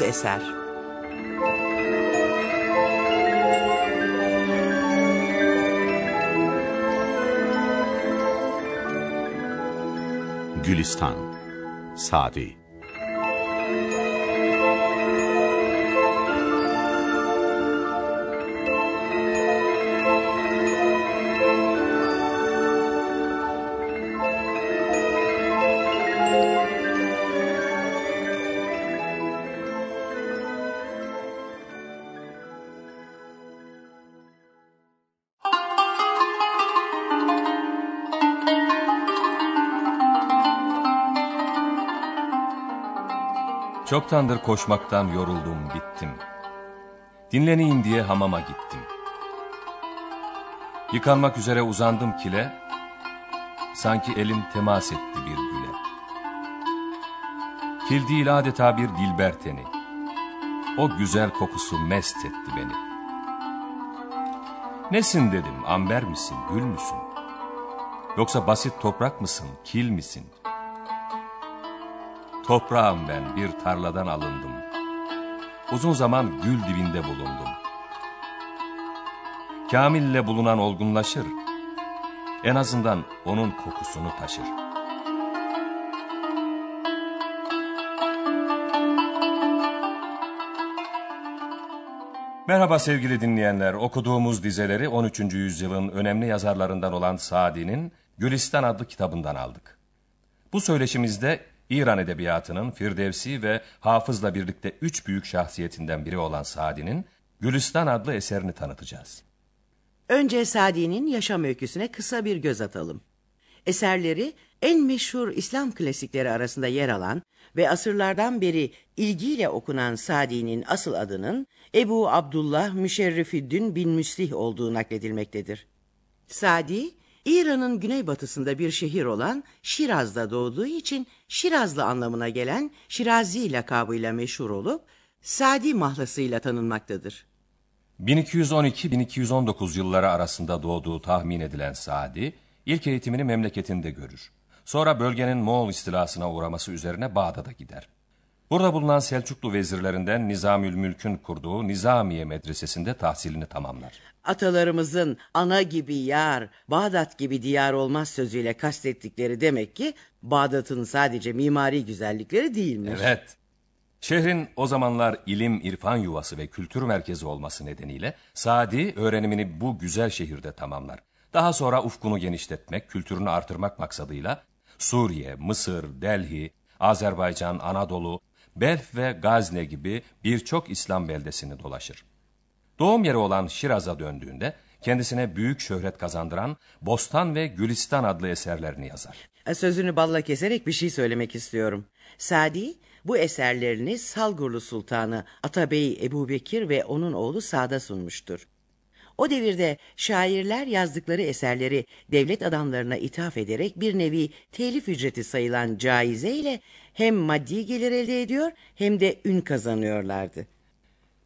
Bağımsız eser. Gülistan Sadi Çoktandır koşmaktan yoruldum, bittim. Dinleneyim diye hamama gittim. Yıkanmak üzere uzandım kile, sanki elim temas etti bir güle. Kil değil adeta bir dilber teni. O güzel kokusu mest etti beni. Nesin dedim, amber misin, gül müsün? Yoksa basit toprak mısın, kil misin? Toprağım ben bir tarladan alındım. Uzun zaman gül dibinde bulundum. Kamille bulunan olgunlaşır. En azından onun kokusunu taşır. Merhaba sevgili dinleyenler. Okuduğumuz dizeleri 13. yüzyılın önemli yazarlarından olan Sadi'nin Gülistan adlı kitabından aldık. Bu söyleşimizde İran edebiyatının Firdevsi ve Hafız'la birlikte üç büyük şahsiyetinden biri olan Sadi'nin Gülistan adlı eserini tanıtacağız. Önce Sadi'nin yaşam öyküsüne kısa bir göz atalım. Eserleri en meşhur İslam klasikleri arasında yer alan ve asırlardan beri ilgiyle okunan Sadi'nin asıl adının Ebu Abdullah Müşerrifüddin bin Müslih olduğu nakledilmektedir. Sadi, İran'ın güneybatısında bir şehir olan Şiraz'da doğduğu için Şirazlı anlamına gelen Şirazi lakabıyla meşhur olup Sadi mahlasıyla tanınmaktadır. 1212-1219 yılları arasında doğduğu tahmin edilen Sadi, ilk eğitimini memleketinde görür. Sonra bölgenin Moğol istilasına uğraması üzerine Bağdat'a gider. Burada bulunan Selçuklu vezirlerinden Nizamül Mülk'ün kurduğu Nizamiye Medresesi'nde tahsilini tamamlar. Atalarımızın ana gibi yar, Bağdat gibi diyar olmaz sözüyle kastettikleri demek ki Bağdat'ın sadece mimari güzellikleri değilmiş. Evet. Şehrin o zamanlar ilim, irfan yuvası ve kültür merkezi olması nedeniyle Sadi öğrenimini bu güzel şehirde tamamlar. Daha sonra ufkunu genişletmek, kültürünü artırmak maksadıyla Suriye, Mısır, Delhi, Azerbaycan, Anadolu, Belf ve Gazne gibi birçok İslam beldesini dolaşır. Doğum yeri olan Şiraz'a döndüğünde kendisine büyük şöhret kazandıran Bostan ve Gülistan adlı eserlerini yazar. Sözünü balla keserek bir şey söylemek istiyorum. Sadi bu eserlerini Salgurlu Sultanı Atabey Ebu Bekir ve onun oğlu Sa'da sunmuştur. O devirde şairler yazdıkları eserleri devlet adamlarına ithaf ederek bir nevi telif ücreti sayılan caize ile hem maddi gelir elde ediyor hem de ün kazanıyorlardı.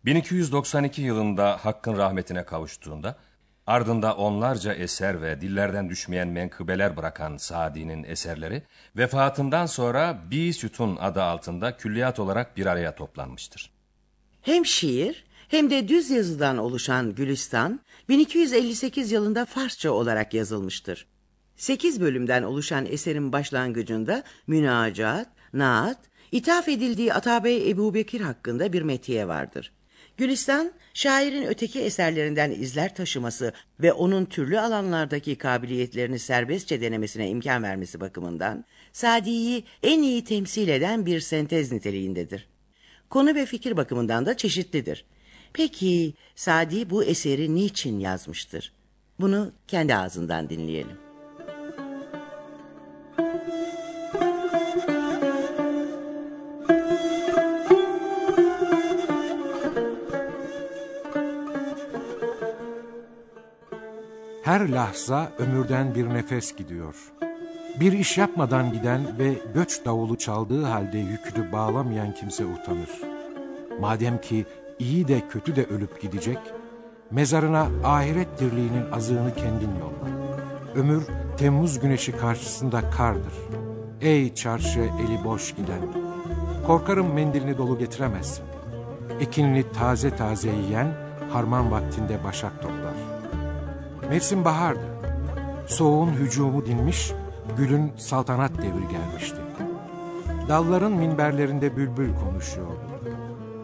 1292 yılında Hakk'ın rahmetine kavuştuğunda ardında onlarca eser ve dillerden düşmeyen menkıbeler bırakan Sadi'nin eserleri vefatından sonra Bi Sütun adı altında külliyat olarak bir araya toplanmıştır. Hem şiir hem de düz yazıdan oluşan Gülistan 1258 yılında Farsça olarak yazılmıştır. 8 bölümden oluşan eserin başlangıcında münacat, naat, ithaf edildiği Atabey Ebu Bekir hakkında bir metiye vardır. Gülistan, şairin öteki eserlerinden izler taşıması ve onun türlü alanlardaki kabiliyetlerini serbestçe denemesine imkan vermesi bakımından Sadi'yi en iyi temsil eden bir sentez niteliğindedir. Konu ve fikir bakımından da çeşitlidir. Peki Sadi bu eseri niçin yazmıştır? Bunu kendi ağzından dinleyelim. Her lahza ömürden bir nefes gidiyor. Bir iş yapmadan giden ve göç davulu çaldığı halde yükünü bağlamayan kimse utanır. Madem ki iyi de kötü de ölüp gidecek, mezarına ahiret dirliğinin azığını kendin yolla. Ömür Temmuz güneşi karşısında kardır. Ey çarşı eli boş giden, korkarım mendilini dolu getiremezsin. ekinini taze taze yiyen harman vaktinde başak toplar. Mevsim bahardı. Soğuğun hücumu dinmiş, gülün saltanat devri gelmişti. Dalların minberlerinde bülbül konuşuyordu.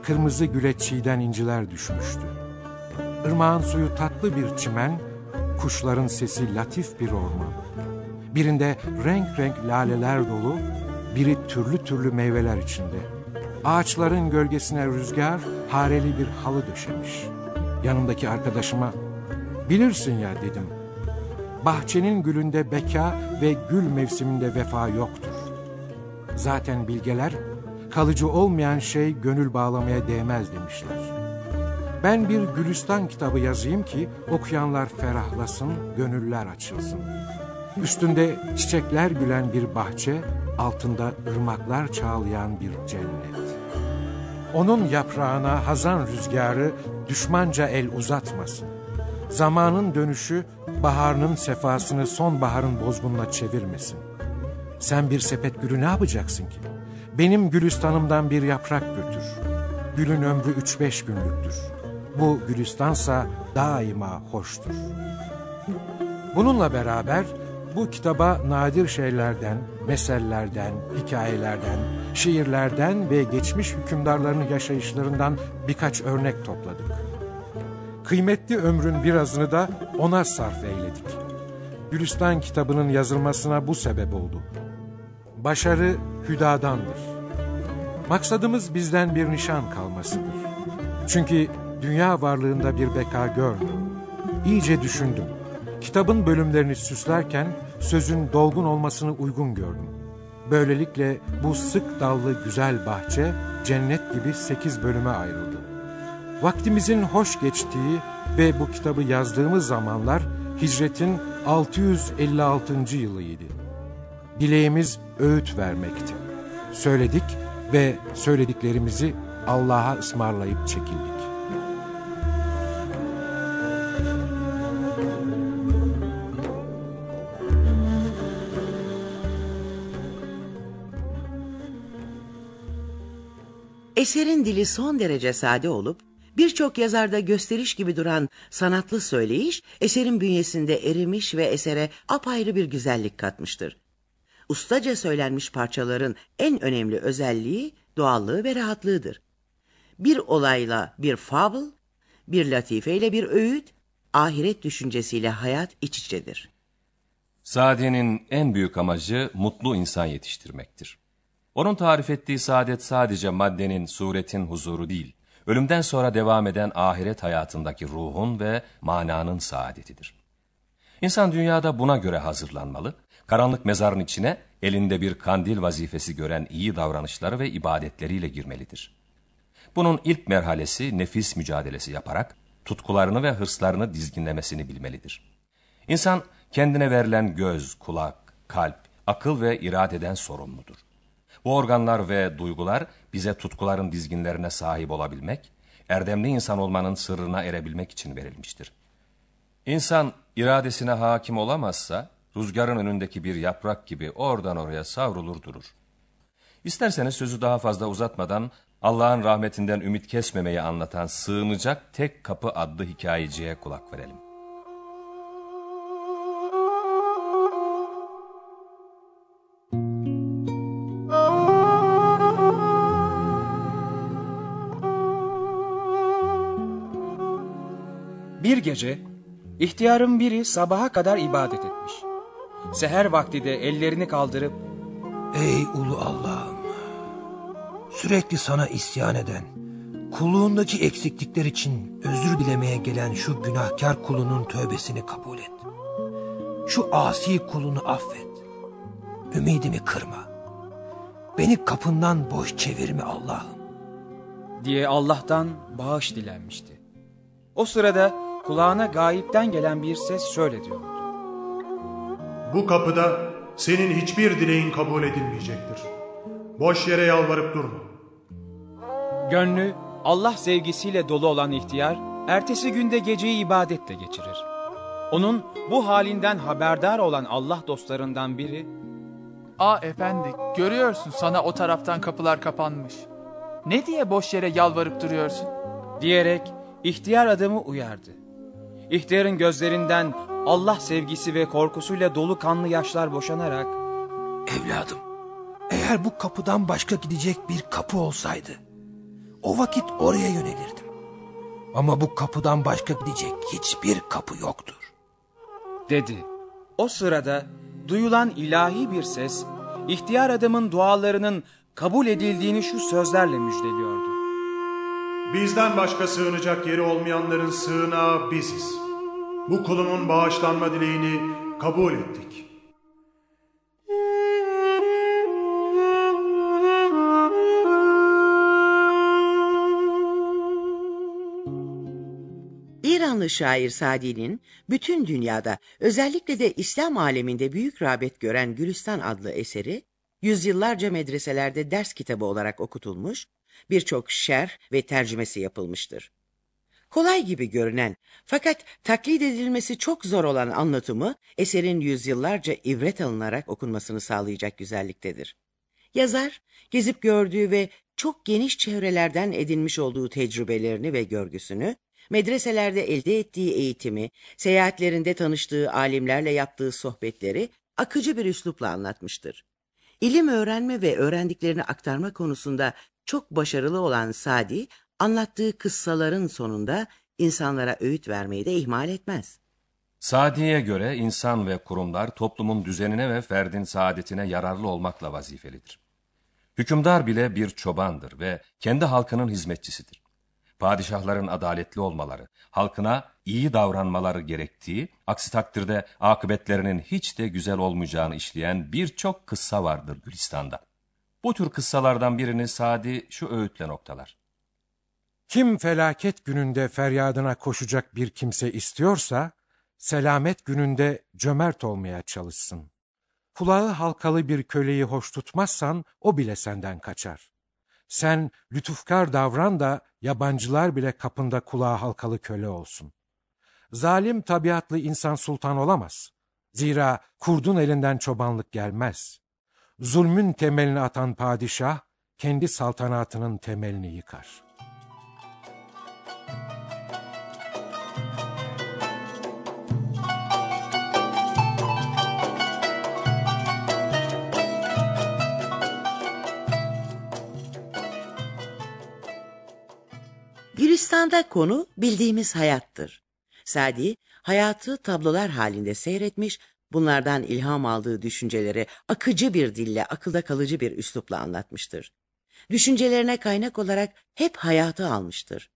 Kırmızı güle çiğden inciler düşmüştü. Irmağın suyu tatlı bir çimen, kuşların sesi latif bir orman. Birinde renk renk laleler dolu, biri türlü türlü meyveler içinde. Ağaçların gölgesine rüzgar hareli bir halı döşemiş. Yanımdaki arkadaşıma, bilirsin ya dedim. Bahçenin gülünde beka ve gül mevsiminde vefa yoktur. Zaten bilgeler, kalıcı olmayan şey gönül bağlamaya değmez demişler. Ben bir Gülistan kitabı yazayım ki okuyanlar ferahlasın, gönüller açılsın. Üstünde çiçekler gülen bir bahçe, altında ırmaklar çağlayan bir cennet. Onun yaprağına hazan rüzgarı düşmanca el uzatmasın. Zamanın dönüşü baharının sefasını sonbaharın bozgununa çevirmesin. Sen bir sepet gülü ne yapacaksın ki? Benim gülistanımdan bir yaprak götür. Gülün ömrü üç beş günlüktür. Bu gülistansa daima hoştur. Bununla beraber bu kitaba nadir şeylerden, mesellerden, hikayelerden, şiirlerden ve geçmiş hükümdarların yaşayışlarından birkaç örnek topladık. Kıymetli ömrün birazını da ona sarf eyledik. Gülistan kitabının yazılmasına bu sebep oldu. Başarı hüdadandır. Maksadımız bizden bir nişan kalmasıdır. Çünkü dünya varlığında bir beka görmüyorum. İyice düşündüm. Kitabın bölümlerini süslerken sözün dolgun olmasını uygun gördüm. Böylelikle bu sık dallı güzel bahçe cennet gibi sekiz bölüme ayrıldı. Vaktimizin hoş geçtiği ve bu kitabı yazdığımız zamanlar hicretin 656. yılıydı. Dileğimiz öğüt vermekti. Söyledik ve söylediklerimizi Allah'a ısmarlayıp çekildik. Eserin dili son derece sade olup birçok yazarda gösteriş gibi duran sanatlı söyleyiş eserin bünyesinde erimiş ve esere apayrı bir güzellik katmıştır. Ustaca söylenmiş parçaların en önemli özelliği doğallığı ve rahatlığıdır. Bir olayla bir fable, bir latifeyle bir öğüt, ahiret düşüncesiyle hayat iç içedir. Saadenin en büyük amacı mutlu insan yetiştirmektir. Onun tarif ettiği saadet sadece maddenin, suretin huzuru değil, ölümden sonra devam eden ahiret hayatındaki ruhun ve mananın saadetidir. İnsan dünyada buna göre hazırlanmalı, karanlık mezarın içine elinde bir kandil vazifesi gören iyi davranışları ve ibadetleriyle girmelidir. Bunun ilk merhalesi nefis mücadelesi yaparak tutkularını ve hırslarını dizginlemesini bilmelidir. İnsan kendine verilen göz, kulak, kalp, akıl ve iradeden sorumludur. Bu organlar ve duygular bize tutkuların dizginlerine sahip olabilmek, erdemli insan olmanın sırrına erebilmek için verilmiştir. İnsan iradesine hakim olamazsa, rüzgarın önündeki bir yaprak gibi oradan oraya savrulur durur. İsterseniz sözü daha fazla uzatmadan Allah'ın rahmetinden ümit kesmemeyi anlatan Sığınacak Tek Kapı adlı hikayeciye kulak verelim. Bir gece ihtiyarın biri sabaha kadar ibadet etmiş. Seher vakti de ellerini kaldırıp Ey ulu Allah'ım! Sürekli sana isyan eden, kulluğundaki eksiklikler için özür dilemeye gelen şu günahkar kulunun tövbesini kabul et. Şu asi kulunu affet. Ümidimi kırma. Beni kapından boş çevirme Allah'ım. diye Allah'tan bağış dilenmişti. O sırada kulağına gayipten gelen bir ses şöyle diyordu. Bu kapıda senin hiçbir dileğin kabul edilmeyecektir. Boş yere yalvarıp durma. Gönlü Allah sevgisiyle dolu olan ihtiyar, ertesi günde geceyi ibadetle geçirir. Onun bu halinden haberdar olan Allah dostlarından biri, Aa efendi, görüyorsun sana o taraftan kapılar kapanmış. Ne diye boş yere yalvarıp duruyorsun? Diyerek ihtiyar adamı uyardı. İhtiyarın gözlerinden Allah sevgisi ve korkusuyla dolu kanlı yaşlar boşanarak Evladım, eğer bu kapıdan başka gidecek bir kapı olsaydı, o vakit oraya yönelirdim. Ama bu kapıdan başka gidecek hiçbir kapı yoktur. dedi. O sırada duyulan ilahi bir ses, ihtiyar adamın dualarının kabul edildiğini şu sözlerle müjdeliyordu. Bizden başka sığınacak yeri olmayanların sığınağı biziz. Bu kulumun bağışlanma dileğini kabul ettik. İranlı şair Sadi'nin bütün dünyada özellikle de İslam aleminde büyük rağbet gören Gülistan adlı eseri yüzyıllarca medreselerde ders kitabı olarak okutulmuş, birçok şerh ve tercümesi yapılmıştır. Kolay gibi görünen fakat taklit edilmesi çok zor olan anlatımı eserin yüzyıllarca ibret alınarak okunmasını sağlayacak güzelliktedir. Yazar, gezip gördüğü ve çok geniş çevrelerden edinmiş olduğu tecrübelerini ve görgüsünü, medreselerde elde ettiği eğitimi, seyahatlerinde tanıştığı alimlerle yaptığı sohbetleri akıcı bir üslupla anlatmıştır. İlim öğrenme ve öğrendiklerini aktarma konusunda çok başarılı olan Sadi, anlattığı kıssaların sonunda insanlara öğüt vermeyi de ihmal etmez. Sadi'ye göre insan ve kurumlar toplumun düzenine ve ferdin saadetine yararlı olmakla vazifelidir. Hükümdar bile bir çobandır ve kendi halkının hizmetçisidir. Padişahların adaletli olmaları, halkına iyi davranmaları gerektiği, aksi takdirde akıbetlerinin hiç de güzel olmayacağını işleyen birçok kıssa vardır Gülistan'da. Bu tür kıssalardan birini Sadi şu öğütle noktalar. Kim felaket gününde feryadına koşacak bir kimse istiyorsa, selamet gününde cömert olmaya çalışsın. Kulağı halkalı bir köleyi hoş tutmazsan, o bile senden kaçar. Sen lütufkar davran da yabancılar bile kapında kulağı halkalı köle olsun. Zalim tabiatlı insan sultan olamaz. Zira kurdun elinden çobanlık gelmez. Zulmün temelini atan padişah, kendi saltanatının temelini yıkar.'' Gülistan'da konu bildiğimiz hayattır. Sadi, hayatı tablolar halinde seyretmiş, bunlardan ilham aldığı düşünceleri akıcı bir dille, akılda kalıcı bir üslupla anlatmıştır. Düşüncelerine kaynak olarak hep hayatı almıştır.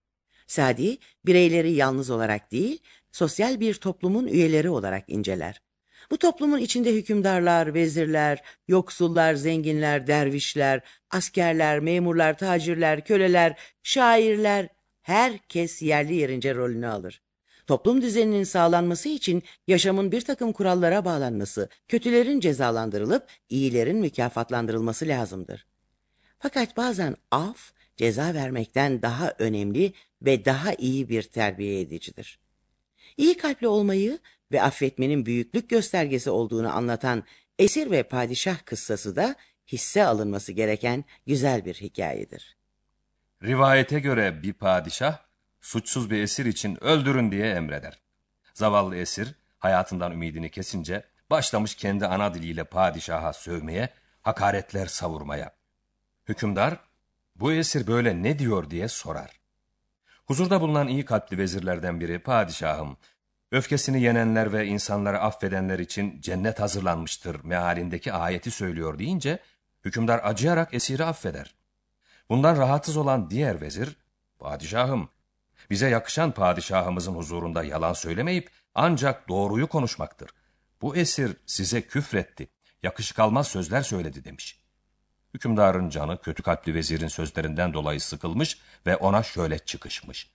Sadi, bireyleri yalnız olarak değil, sosyal bir toplumun üyeleri olarak inceler. Bu toplumun içinde hükümdarlar, vezirler, yoksullar, zenginler, dervişler, askerler, memurlar, tacirler, köleler, şairler, herkes yerli yerince rolünü alır. Toplum düzeninin sağlanması için yaşamın bir takım kurallara bağlanması, kötülerin cezalandırılıp iyilerin mükafatlandırılması lazımdır. Fakat bazen af, ceza vermekten daha önemli ve daha iyi bir terbiye edicidir. İyi kalpli olmayı ve affetmenin büyüklük göstergesi olduğunu anlatan esir ve padişah kıssası da hisse alınması gereken güzel bir hikayedir. Rivayete göre bir padişah suçsuz bir esir için öldürün diye emreder. Zavallı esir hayatından ümidini kesince başlamış kendi ana diliyle padişaha sövmeye, hakaretler savurmaya. Hükümdar bu esir böyle ne diyor diye sorar. Huzurda bulunan iyi kalpli vezirlerden biri padişahım, öfkesini yenenler ve insanları affedenler için cennet hazırlanmıştır mealindeki ayeti söylüyor deyince, hükümdar acıyarak esiri affeder. Bundan rahatsız olan diğer vezir, padişahım, bize yakışan padişahımızın huzurunda yalan söylemeyip ancak doğruyu konuşmaktır. Bu esir size küfretti, yakışık almaz sözler söyledi demiş. Hükümdarın canı kötü kalpli vezirin sözlerinden dolayı sıkılmış ve ona şöyle çıkışmış.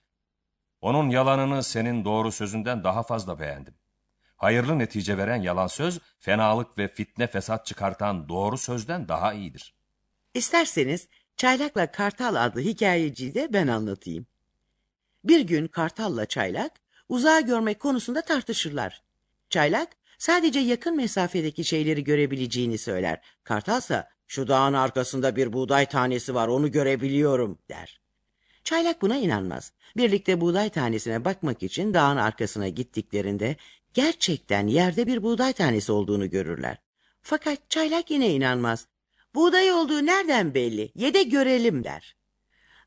Onun yalanını senin doğru sözünden daha fazla beğendim. Hayırlı netice veren yalan söz, fenalık ve fitne fesat çıkartan doğru sözden daha iyidir. İsterseniz Çaylak'la Kartal adlı hikayeciyi de ben anlatayım. Bir gün Kartal'la Çaylak uzağa görmek konusunda tartışırlar. Çaylak sadece yakın mesafedeki şeyleri görebileceğini söyler. Kartal ise Şu dağın arkasında bir buğday tanesi var onu görebiliyorum der. Çaylak buna inanmaz. Birlikte buğday tanesine bakmak için dağın arkasına gittiklerinde gerçekten yerde bir buğday tanesi olduğunu görürler. Fakat çaylak yine inanmaz. Buğday olduğu nereden belli? Ye de görelim der.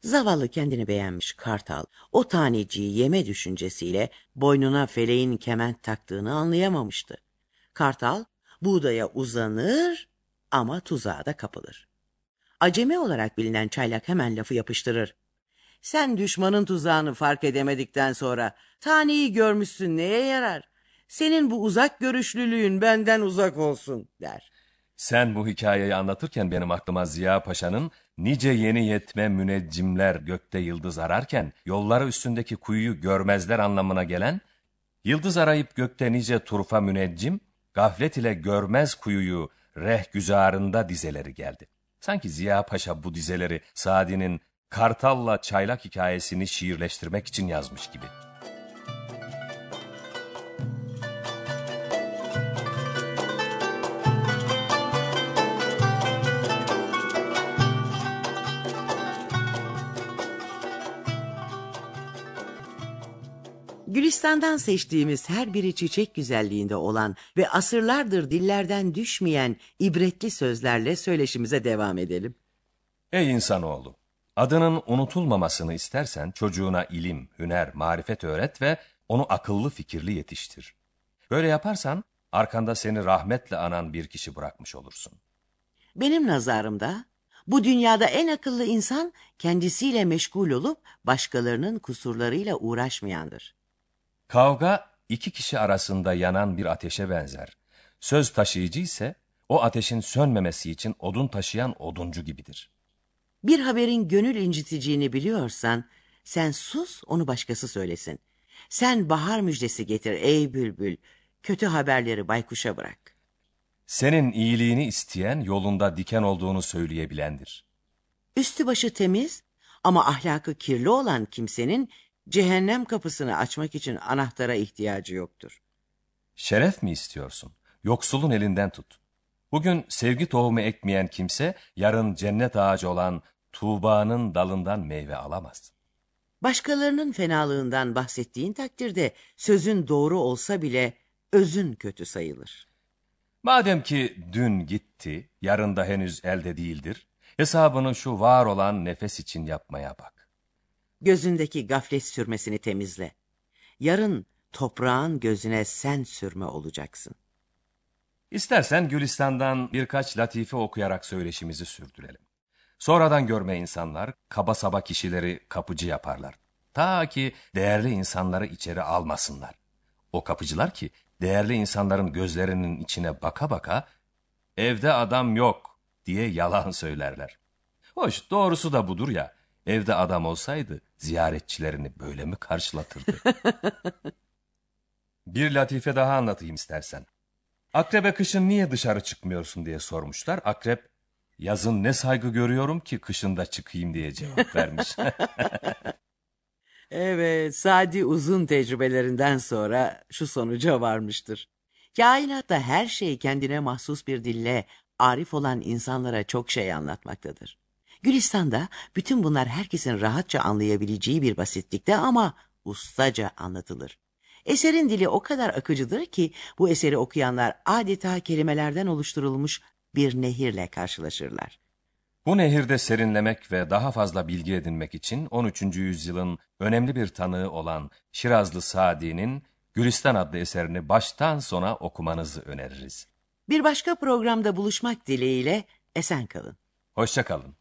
Zavallı kendini beğenmiş kartal o taneciyi yeme düşüncesiyle boynuna feleğin kement taktığını anlayamamıştı. Kartal buğdaya uzanır ama tuzağa da kapılır. Acemi olarak bilinen çaylak hemen lafı yapıştırır. Sen düşmanın tuzağını fark edemedikten sonra taneyi görmüşsün neye yarar? Senin bu uzak görüşlülüğün benden uzak olsun der. Sen bu hikayeyi anlatırken benim aklıma Ziya Paşa'nın nice yeni yetme müneccimler gökte yıldız ararken yolları üstündeki kuyuyu görmezler anlamına gelen yıldız arayıp gökte nice turfa müneccim gaflet ile görmez kuyuyu reh güzarında dizeleri geldi. Sanki Ziya Paşa bu dizeleri Sadi'nin Kartal'la çaylak hikayesini şiirleştirmek için yazmış gibi. Gülistan'dan seçtiğimiz her biri çiçek güzelliğinde olan ve asırlardır dillerden düşmeyen ibretli sözlerle söyleşimize devam edelim. Ey insanoğlu! Adının unutulmamasını istersen çocuğuna ilim, hüner, marifet öğret ve onu akıllı fikirli yetiştir. Böyle yaparsan arkanda seni rahmetle anan bir kişi bırakmış olursun. Benim nazarımda bu dünyada en akıllı insan kendisiyle meşgul olup başkalarının kusurlarıyla uğraşmayandır. Kavga iki kişi arasında yanan bir ateşe benzer. Söz taşıyıcı ise o ateşin sönmemesi için odun taşıyan oduncu gibidir. Bir haberin gönül inciteceğini biliyorsan sen sus onu başkası söylesin. Sen bahar müjdesi getir ey bülbül. Kötü haberleri baykuşa bırak. Senin iyiliğini isteyen yolunda diken olduğunu söyleyebilendir. Üstü başı temiz ama ahlakı kirli olan kimsenin cehennem kapısını açmak için anahtara ihtiyacı yoktur. Şeref mi istiyorsun? Yoksulun elinden tut. Bugün sevgi tohumu ekmeyen kimse yarın cennet ağacı olan Tuğba'nın dalından meyve alamaz. Başkalarının fenalığından bahsettiğin takdirde sözün doğru olsa bile özün kötü sayılır. Madem ki dün gitti, yarın da henüz elde değildir, hesabını şu var olan nefes için yapmaya bak. Gözündeki gaflet sürmesini temizle. Yarın toprağın gözüne sen sürme olacaksın. İstersen Gülistan'dan birkaç latife okuyarak söyleşimizi sürdürelim. Sonradan görme insanlar kaba saba kişileri kapıcı yaparlar. Ta ki değerli insanları içeri almasınlar. O kapıcılar ki değerli insanların gözlerinin içine baka baka evde adam yok diye yalan söylerler. Hoş doğrusu da budur ya evde adam olsaydı ziyaretçilerini böyle mi karşılatırdı? Bir latife daha anlatayım istersen. Akrebe kışın niye dışarı çıkmıyorsun diye sormuşlar. Akrep yazın ne saygı görüyorum ki kışında çıkayım diye cevap vermiş. Evet, Sadi uzun tecrübelerinden sonra şu sonuca varmıştır. Kainatta her şey kendine mahsus bir dille arif olan insanlara çok şey anlatmaktadır. Gülistan'da bütün bunlar herkesin rahatça anlayabileceği bir basitlikte ama ustaca anlatılır. Eserin dili o kadar akıcıdır ki bu eseri okuyanlar adeta kelimelerden oluşturulmuş bir nehirle karşılaşırlar. Bu nehirde serinlemek ve daha fazla bilgi edinmek için 13. yüzyılın önemli bir tanığı olan Şirazlı Sadi'nin Gülistan adlı eserini baştan sona okumanızı öneririz. Bir başka programda buluşmak dileğiyle esen kalın. Hoşça kalın.